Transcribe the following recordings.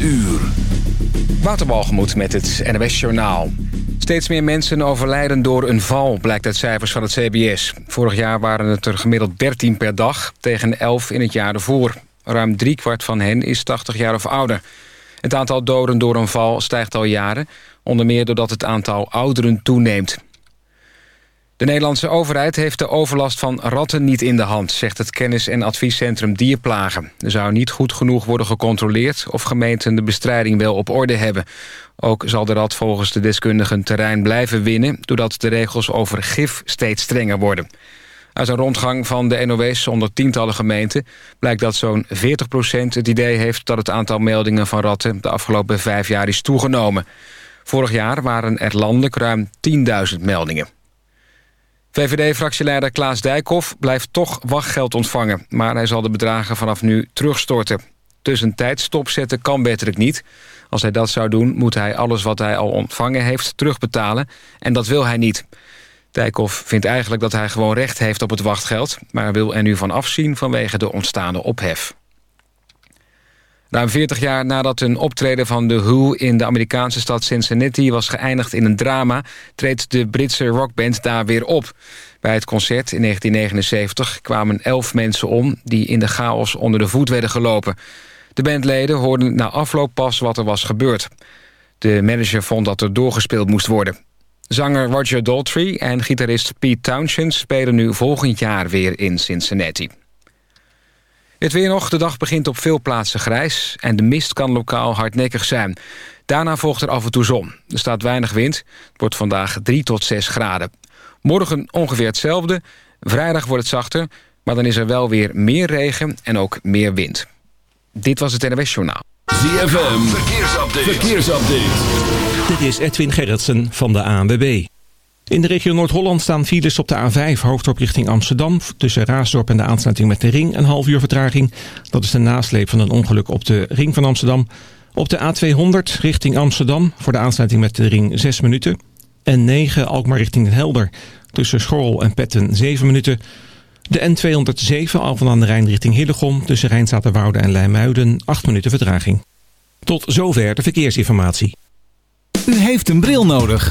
uur. Waterbalgemoed met het NWS Journaal. Steeds meer mensen overlijden door een val, blijkt uit cijfers van het CBS. Vorig jaar waren het er gemiddeld 13 per dag, tegen 11 in het jaar ervoor. Ruim driekwart van hen is 80 jaar of ouder. Het aantal doden door een val stijgt al jaren... onder meer doordat het aantal ouderen toeneemt. De Nederlandse overheid heeft de overlast van ratten niet in de hand... zegt het kennis- en adviescentrum Dierplagen. Er zou niet goed genoeg worden gecontroleerd... of gemeenten de bestrijding wel op orde hebben. Ook zal de rat volgens de deskundigen terrein blijven winnen... doordat de regels over gif steeds strenger worden. Uit een rondgang van de NOS onder tientallen gemeenten... blijkt dat zo'n 40% het idee heeft... dat het aantal meldingen van ratten de afgelopen vijf jaar is toegenomen. Vorig jaar waren er landelijk ruim 10.000 meldingen. VVD-fractieleider Klaas Dijkhoff blijft toch wachtgeld ontvangen... maar hij zal de bedragen vanaf nu terugstorten. Tussentijd stopzetten kan betterlijk niet. Als hij dat zou doen, moet hij alles wat hij al ontvangen heeft terugbetalen. En dat wil hij niet. Dijkhoff vindt eigenlijk dat hij gewoon recht heeft op het wachtgeld... maar wil er nu van afzien vanwege de ontstaande ophef. Ruim 40 jaar nadat een optreden van The Who in de Amerikaanse stad Cincinnati was geëindigd in een drama, treedt de Britse rockband daar weer op. Bij het concert in 1979 kwamen elf mensen om die in de chaos onder de voet werden gelopen. De bandleden hoorden na afloop pas wat er was gebeurd. De manager vond dat er doorgespeeld moest worden. Zanger Roger Daltrey en gitarist Pete Townshend spelen nu volgend jaar weer in Cincinnati. Het weer nog. De dag begint op veel plaatsen grijs... en de mist kan lokaal hardnekkig zijn. Daarna volgt er af en toe zon. Er staat weinig wind. Het wordt vandaag 3 tot 6 graden. Morgen ongeveer hetzelfde. Vrijdag wordt het zachter. Maar dan is er wel weer meer regen en ook meer wind. Dit was het NWS Journaal. ZFM. Verkeersupdate. Verkeersupdate. Dit is Edwin Gerritsen van de ANWB. In de regio Noord-Holland staan files op de A5 hoofdop richting Amsterdam. Tussen Raasdorp en de aansluiting met de ring een half uur vertraging. Dat is de nasleep van een ongeluk op de ring van Amsterdam. Op de A200 richting Amsterdam voor de aansluiting met de ring 6 minuten. En 9 Alkmaar richting Den Helder. Tussen Schorrel en Petten 7 minuten. De N207 Alphen aan de Rijn richting Hillegom. Tussen Rijnstaterwoude en Leimuiden 8 minuten vertraging. Tot zover de verkeersinformatie. U heeft een bril nodig.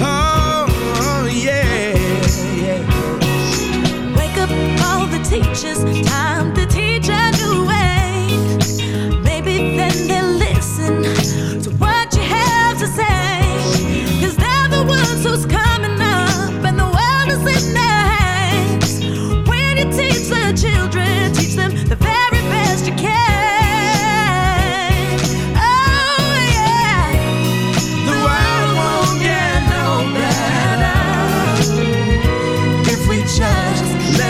Oh, yeah. Wake up all the teachers, time to teach a new way. Maybe then they'll listen to what you have to they're the ones who's coming.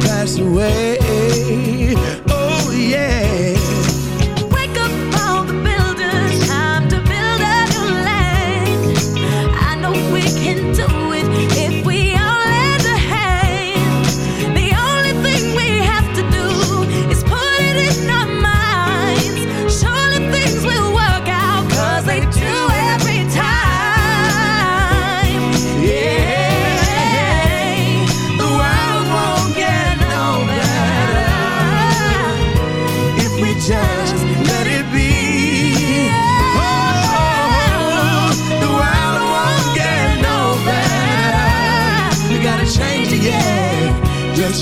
pass away? Oh yeah.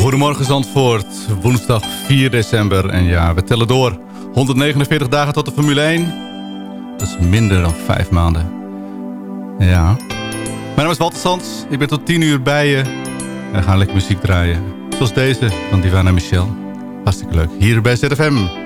Goedemorgen Zandvoort, woensdag 4 december. En ja, we tellen door. 149 dagen tot de Formule 1. Dat is minder dan 5 maanden. Ja. Mijn naam is Walter Sands. Ik ben tot 10 uur bij je. En we gaan lekker muziek draaien. Zoals deze van Divana Michel. Hartstikke leuk. Hier bij ZFM.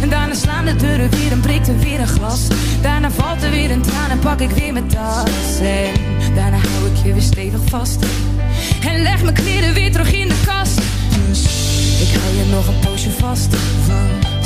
En daarna slaan de deuren weer en breekt er weer een glas. Daarna valt er weer een traan en pak ik weer mijn tas. En daarna hou ik je weer stevig vast. En leg mijn kleren weer terug in de kast. Dus ik hou je nog een poosje vast.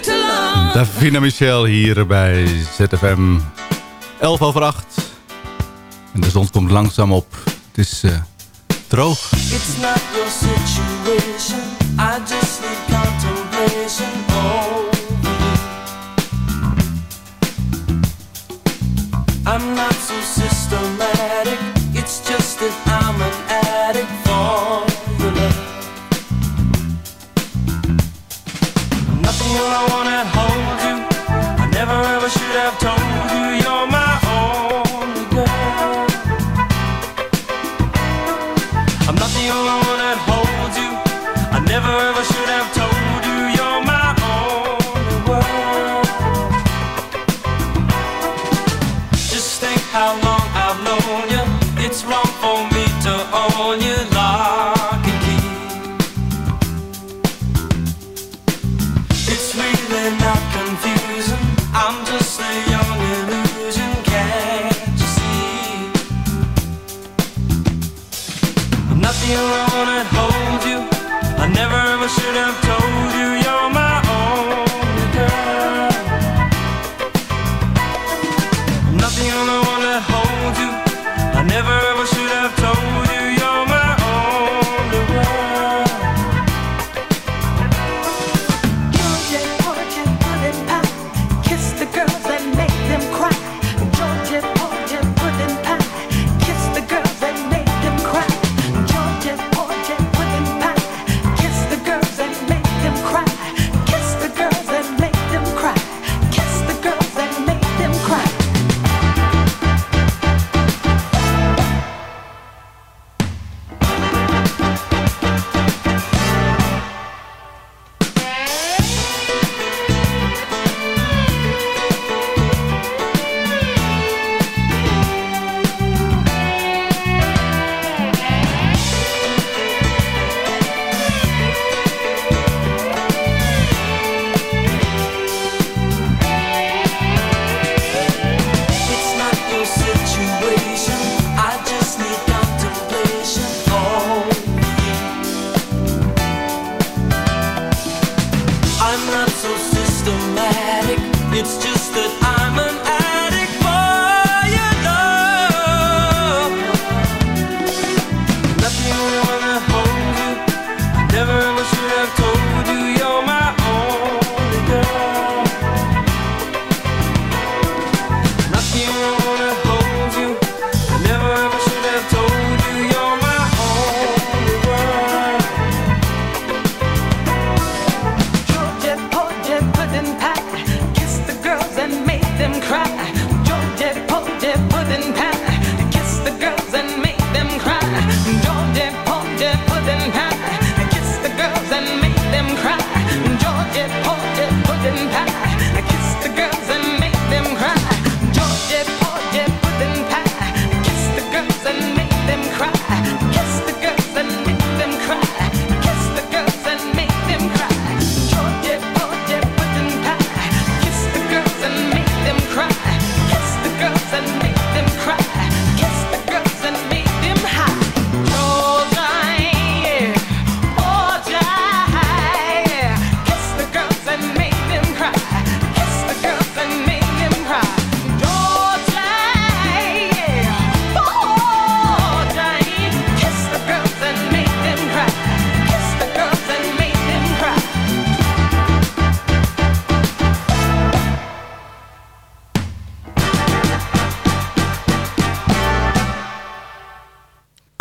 te lang. Davina Michel hier bij ZFM. 11 over 8. En de zon komt langzaam op. Het is uh, droog. It's not your situation. I just need contemplation.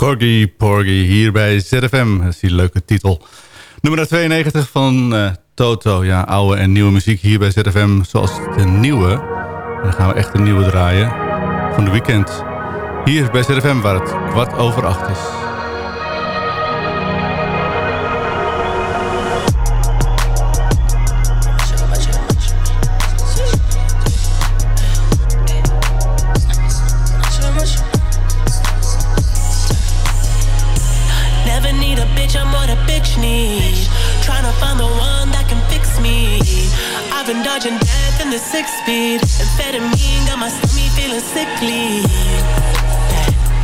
Porgy, Porgy hier bij ZFM. Dat is die leuke titel. Nummer 92 van eh, Toto. Ja, oude en nieuwe muziek hier bij ZFM. Zoals de nieuwe. Dan gaan we echt de nieuwe draaien. Van de weekend. Hier bij ZFM waar het kwart over acht is. Dodging death in the six speed. Amphetamine got my stomach feeling sickly.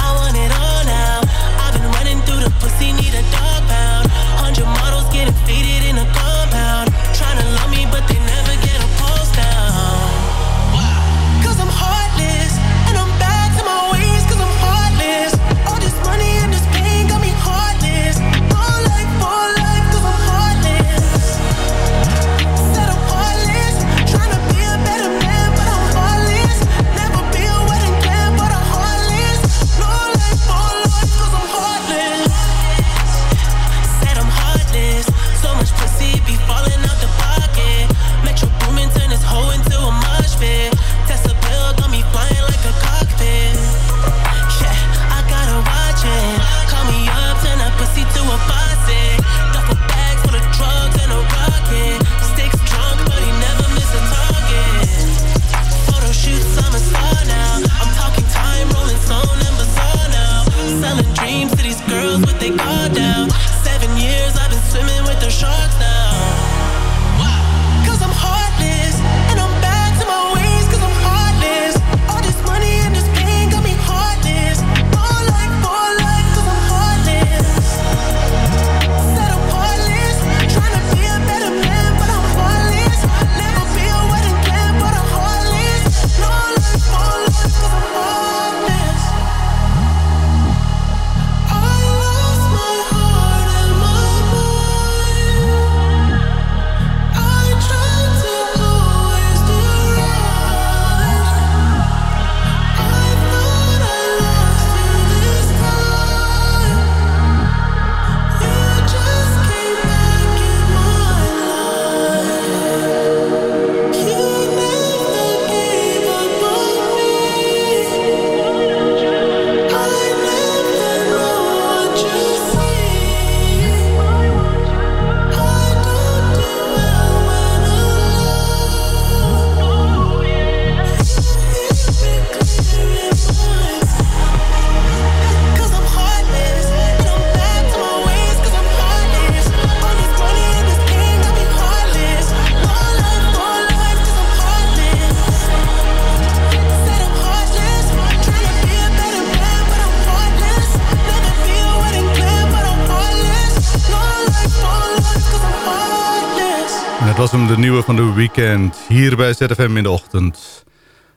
I want it all now. I've been running through the pussy, need a dog pound. Hundred models getting faded in a compound. Van de weekend. Hier bij ZFM in de ochtend.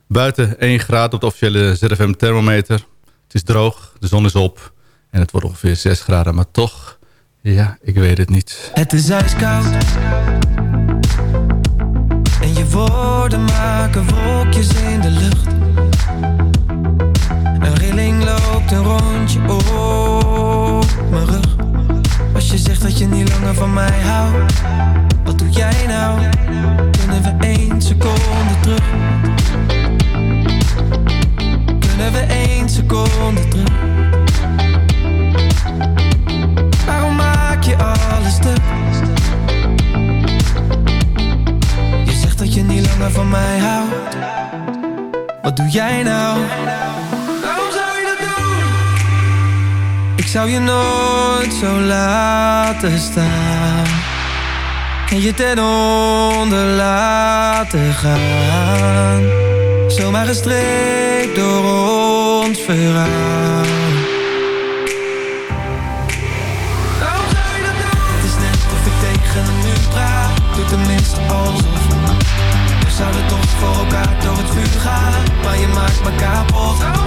Buiten 1 graad op de officiële ZFM thermometer. Het is droog, de zon is op. En het wordt ongeveer 6 graden. Maar toch, ja, ik weet het niet. Het is ijskoud staan. En je ten onder laten gaan. Zomaar gestreept door ons verhaal. Waarom zou je dat doen? Het is net of ik tegen een muur praat Doe tenminste alsof We zouden toch voor elkaar door het vuur gaan Maar je maakt me kapot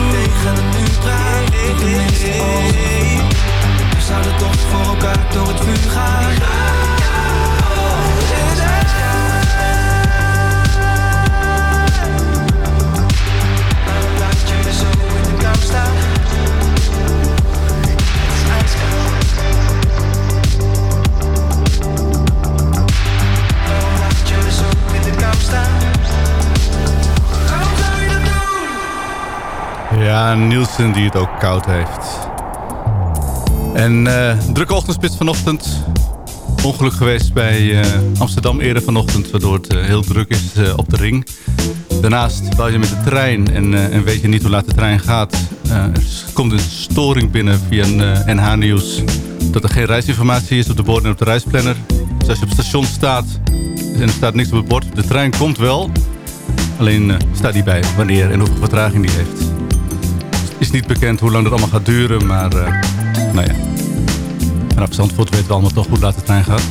ik een muur praat Doe tenminste alsof We zouden toch voor elkaar door het vuur gaan Ja, Nielsen die het ook koud heeft. En eh drukke ochtendspits vanochtend. Ongeluk geweest bij eh, Amsterdam eerder vanochtend... waardoor het eh, heel druk is op de ring. Daarnaast bouw je met de trein en, en weet je niet hoe laat de trein gaat. Er komt een storing binnen via een eh, NH-nieuws... dat er geen reisinformatie is op de borden en op de reisplanner. Dus als je op het station staat en er staat niks op het bord... de trein komt wel, alleen staat niet bij wanneer en hoeveel vertraging die heeft is niet bekend hoe lang dat allemaal gaat duren, maar uh, nou ja. Vanaf Zandvoort weten we allemaal toch hoe laat de trein gaat.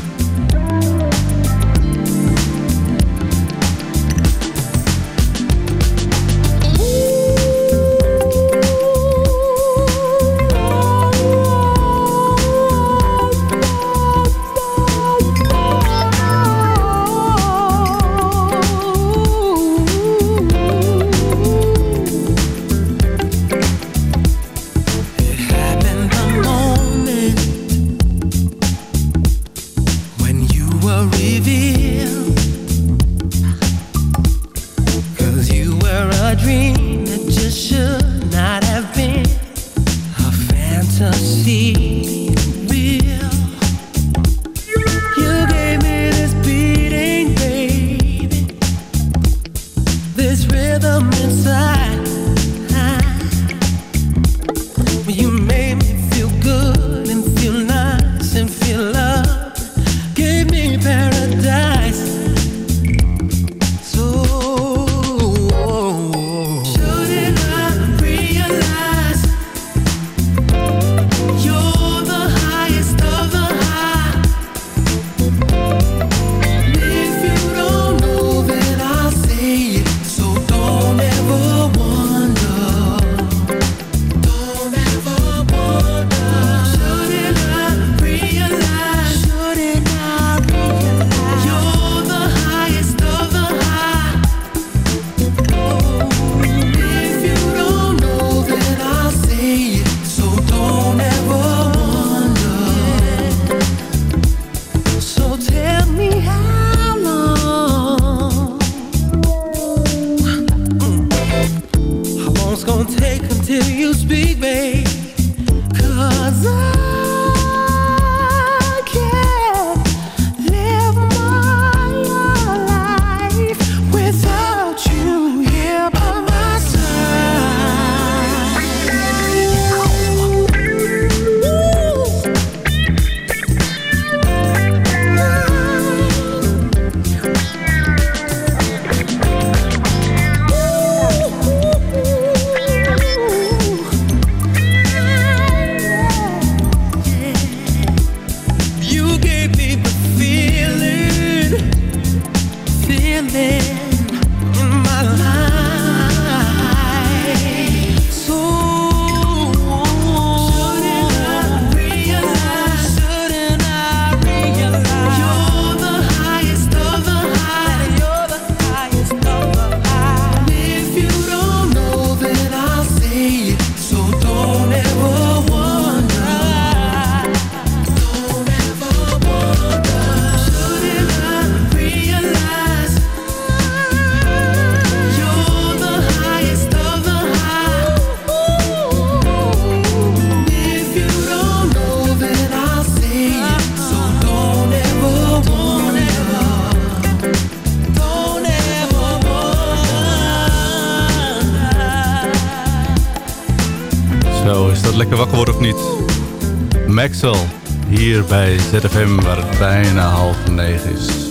ZFM, waar het bijna half negen is.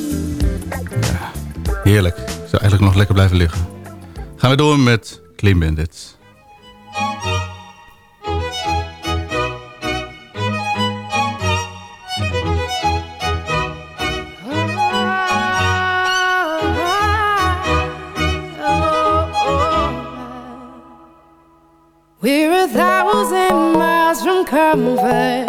Ja, heerlijk. Ik zou eigenlijk nog lekker blijven liggen. Gaan we door met Clean Bandits. We're a thousand miles from comfort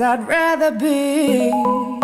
I'd rather be.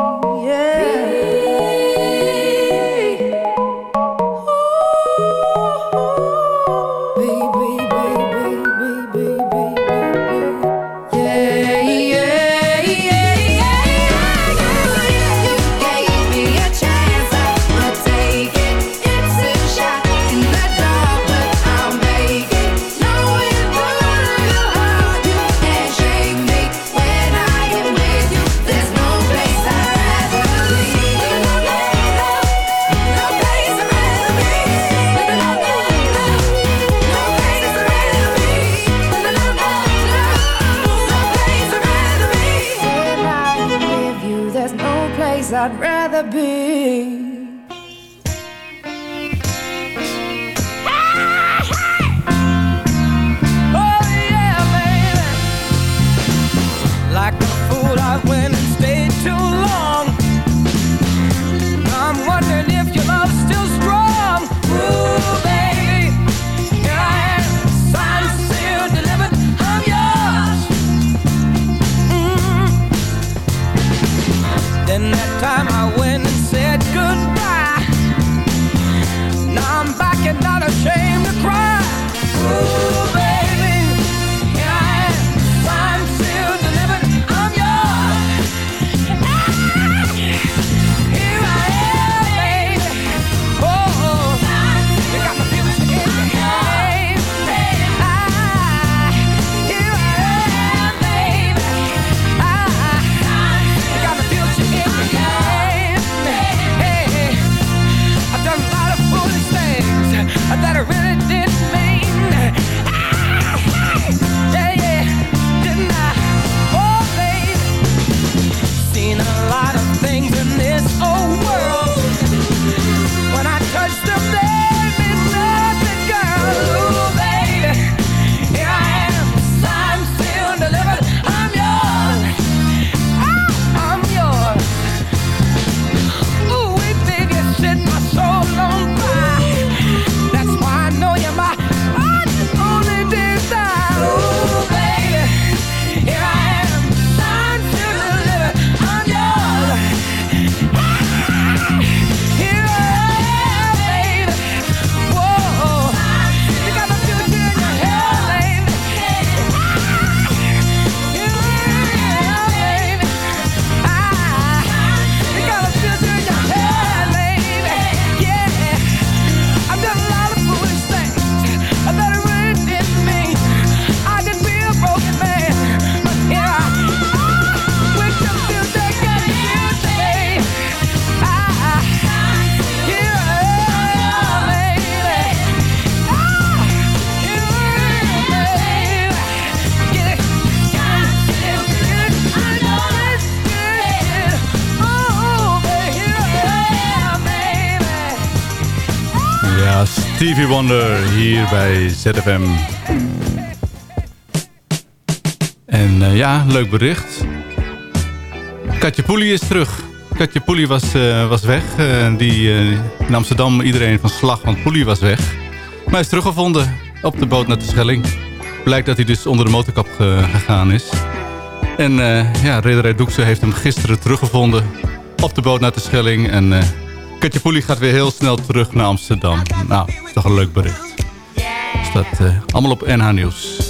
Stevie Wonder hier bij ZFM. En eh, ja, leuk bericht. Katje Poelie is terug. Katje Poelie was, eh, was weg. Eh, die, in Amsterdam iedereen van slag, want Poelie was weg. Maar hij is teruggevonden op de boot naar de Schelling. Blijkt dat hij dus onder de motorkap ge- gegaan is. En ja, Rederij Doekse heeft hem gisteren teruggevonden op de boot naar de Schelling. En Katje Poelie gaat weer heel snel terug naar Amsterdam. Nou, toch een leuk bericht. Dus dat eh, allemaal op NH Nieuws.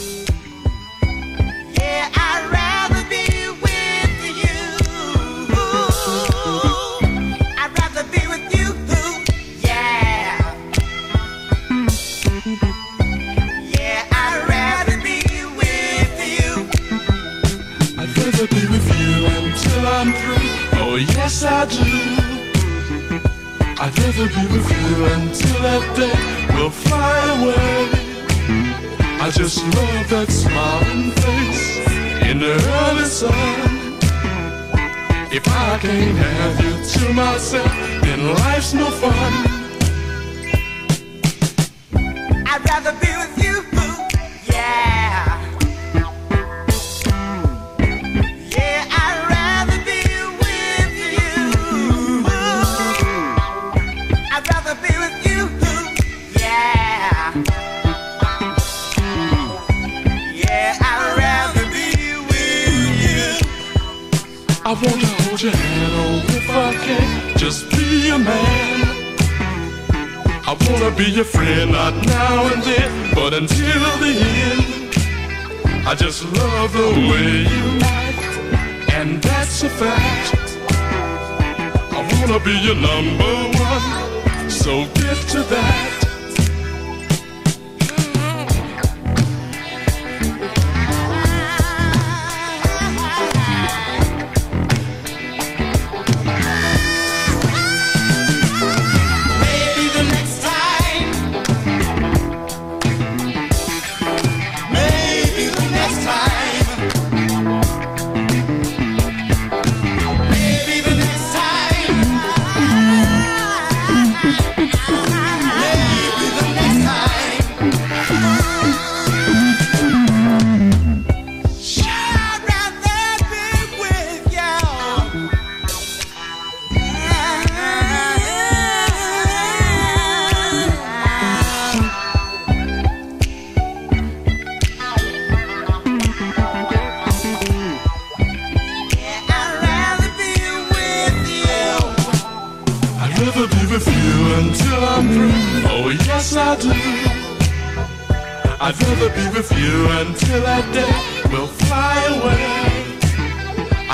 Oh, yes, I do. I'd rather be with you until that day just love that smiling face in the early sun. If I can't have you to myself, then life's no fun. Be your friend, not now and then, but until the end. I just love the way you act, and that's a fact. I wanna be your number one, so get to that.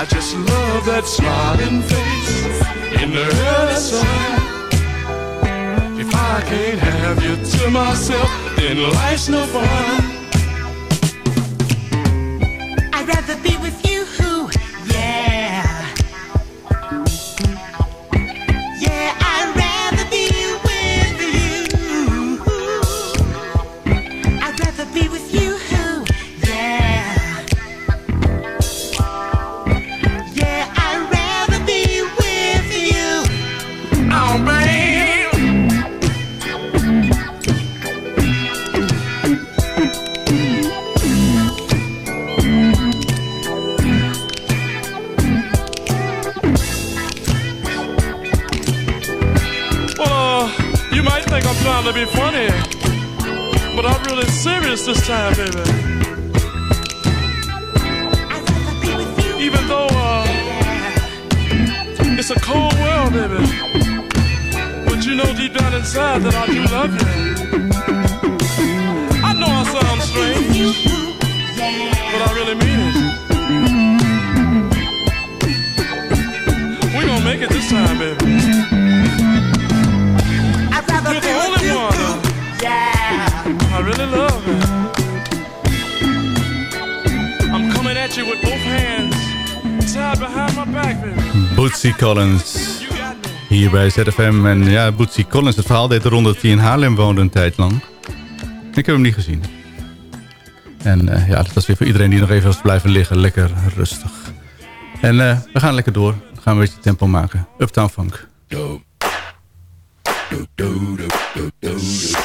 I just love that smiling face in the early sun. If I can't have you to myself, then life's no fun. Collins. Hier bij ZFM. En ja, Bootsy Collins, het verhaal deed de ronde dat hij in Haarlem woonde een tijd lang. Ik heb hem niet gezien. En eh, ja, dat was weer voor iedereen die nog even was blijven liggen. Lekker rustig. En eh, we gaan lekker door. We gaan een beetje tempo maken. Uptown Funk. This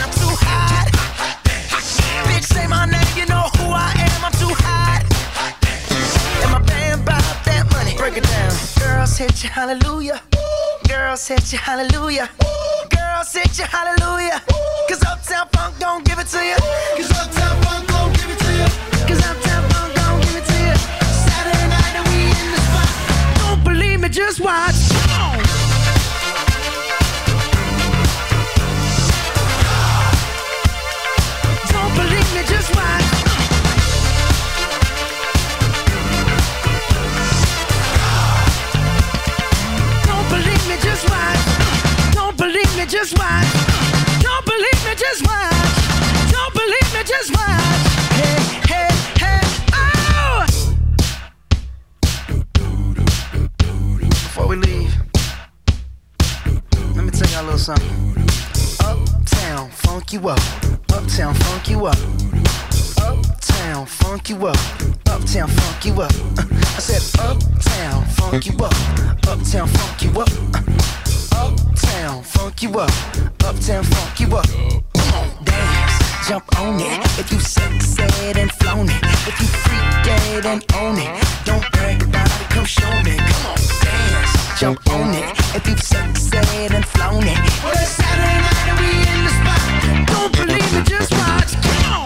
I'm too hot. Bitch, say my name, you know who I am. I'm too hot. And my band bought that money. Break it down. Girls hit you, hallelujah. Girls hit you, hallelujah. Girls hit you, hallelujah. Cause Uptown Funk don't give it to you. Cause Uptown Funk don't give it to you. Cause Uptown Funk don't give it to you. Saturday night and we in the spot. Don't believe me, just watch. Something. Uptown, funk you up. Uptown, funk you up. Uptown, funk you up. Uptown, funk you up. Uh, I said, Uptown, funk you up. Uptown, funk you up. Uh, Uptown, funk you up. Uptown, funk you up. Come on, dance, jump on it. If you succeed and flown it. If you freak dead and own it. Don't brag about it, come show me. Come on, dance, jump on it. If you succeed and flown it. Well, it's Saturday night and we in the spot. Don't believe me, just watch. Come on.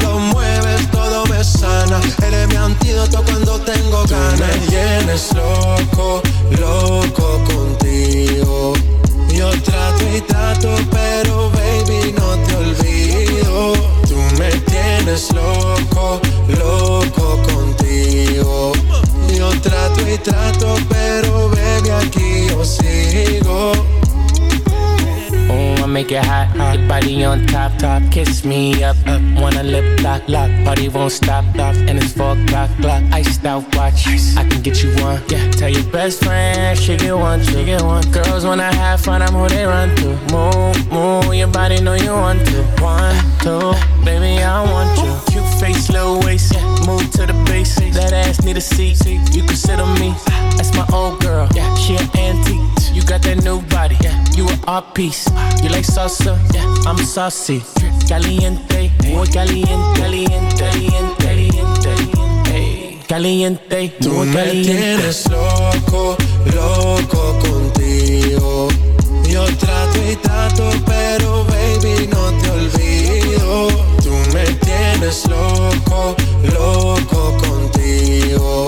Eres mi antídoto cuando tengo ganas. Me tienes loco, loco contigo. Kiss me up, up. Wanna lip lock, lock. Party won't stop, stop. And it's four o'clock, clock. Iced out watch. I can get you one. Yeah, tell your best friend she get one, she get one. Girls wanna have fun, I'm who they run to. Move, move. Your body know you want to. One, two, baby I want you. Cute face, low waist. Yeah, move to the basics. That ass need a seat. You can sit on me. That's my old girl. Yeah, she an antique. You got that new body. Yeah, you an art piece. You like salsa? Yeah, I'm saucy. Caliente, muy caliente, caliente, caliente, caliente. Caliente, Tú muy me caliente. tienes loco, loco contigo. Yo trato y trato, pero baby, no te olvido. Tú me tienes loco, loco contigo.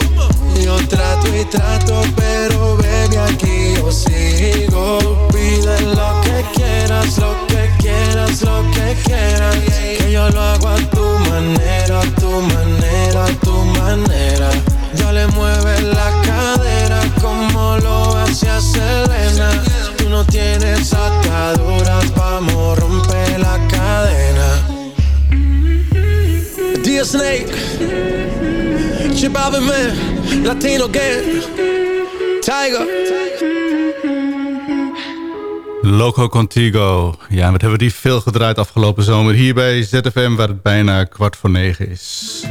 Yo trato y trato, pero baby, aquí yo sigo. Pide lo que quieras, lo que quieras, lo que quieras. Que yo lo hago a tu manera, a tu manera, a tu manera. Ya le mueves la cadera como lo hacía Selena. Tú no tienes ataduras, vamos, rompe la cadena. Man, Latino Gang, Tiger. Loco Contigo. Ja, wat hebben die veel gedraaid afgelopen zomer hier bij ZFM... waar het bijna kwart voor negen is.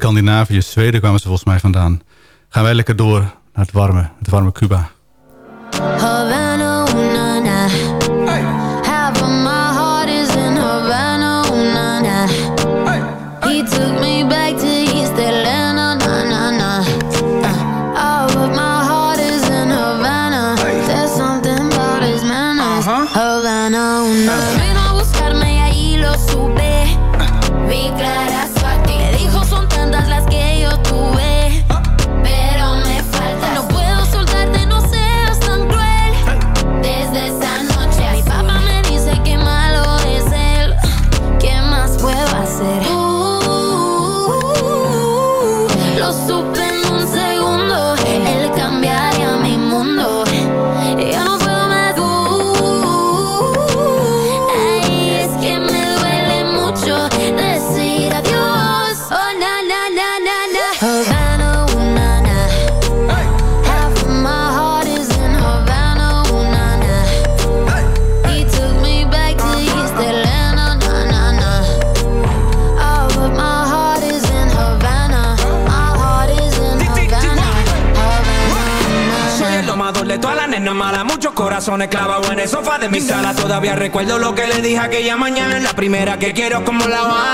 Scandinavië, Zweden kwamen ze volgens mij vandaan. Gaan wij lekker door naar het warme, het warme Cuba. Recuerdo lo que le dije aquella mañana. La primera que quiero como la va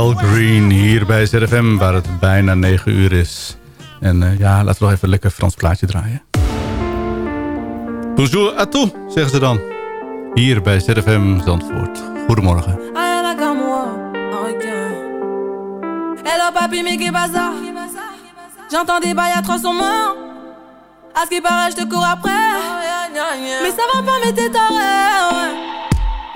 El Green hier bij ZFM, waar het bijna 9 uur is. En uh, ja, laten we nog even een lekker Frans plaatje draaien. Bonjour à tous, zeggen ze dan. Hier bij ZFM Zandvoort. Goedemorgen. Ok. Hello papi, mais qu'est bazar J'entends des bails atroces en moi. À ce qui paraît, je te cours après. Mais ça va pas, mais t'es taré, ouais.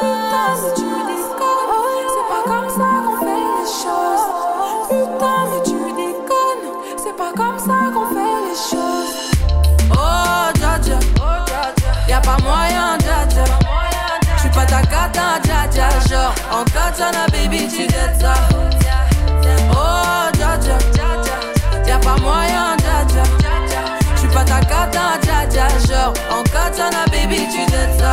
Putain, mais tu déconnes. C'est pas comme ça qu'on fait les choses. Putain, mais tu déconnes. C'est pas comme ça qu'on fait les choses. Oh, dja. Y'a pas moyen, dja dja. J'suis pas ta cata, dja. Genre, en katana, baby, tu t'aides ça. Oh, dja dja. Y'a pas moyen, dja dja. J'suis pas ta cata, dja. Genre, en katana, baby, tu t'aides ça.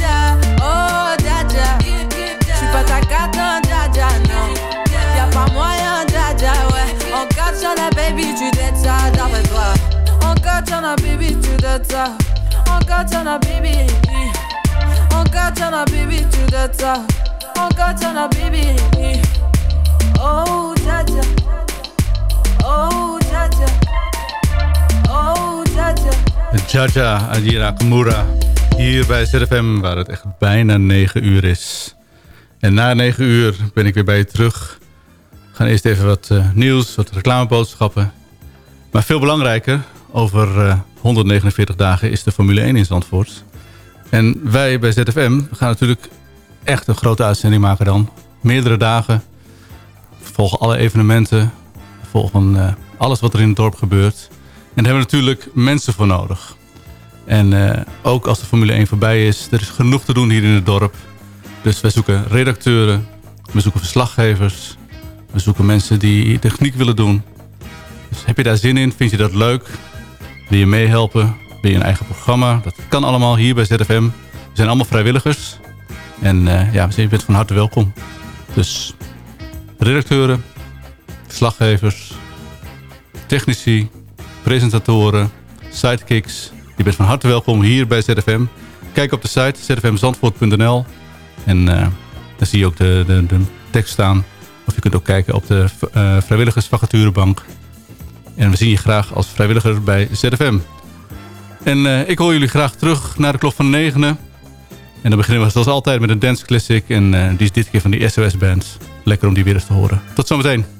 Jaja, oh Jaja. Je suis pas Jaja, non. Y'a pas moyen, Jaja, ouais. Encore baby, tu dettes ça dans mes baby, tu dettes ça. Encore baby. Encore baby, tu dettes ça. Encore baby. Oh Jaja, oh Jaja, oh Jaja. Jaja Adira Kamura. Hier bij ZFM, waar het echt bijna 9 uur is. En na 9 uur ben ik weer bij je terug. We gaan eerst even wat uh, nieuws, wat reclameboodschappen. Maar veel belangrijker, over uh, 149 dagen is de Formule 1 in Zandvoort. En wij bij ZFM gaan natuurlijk echt een grote uitzending maken dan. Meerdere dagen. Volgen alle evenementen. Volgen uh, alles wat er in het dorp gebeurt. En daar hebben we natuurlijk mensen voor nodig. En uh, ook als de Formule 1 voorbij is, er is genoeg te doen hier in het dorp. Dus wij zoeken redacteuren, we zoeken verslaggevers, we zoeken mensen die techniek willen doen. Dus heb je daar zin in? Vind je dat leuk? Wil je meehelpen? Wil je een eigen programma? Dat kan allemaal hier bij ZFM. We zijn allemaal vrijwilligers. En uh, ja, je bent van harte welkom. Dus redacteuren, verslaggevers, technici, presentatoren, sidekicks. Je bent van harte welkom hier bij ZFM. Kijk op de site zfmzandvoort.nl en uh, daar zie je ook de, de, tekst staan. Of je kunt ook kijken op de uh, vrijwilligersvacaturebank. En we zien je graag als vrijwilliger bij ZFM. En uh, ik hoor jullie graag terug naar de klok van 9. En dan beginnen we zoals altijd met een dance classic. En die is dit keer van die SOS Bands. Lekker om die weer eens te horen. Tot zometeen.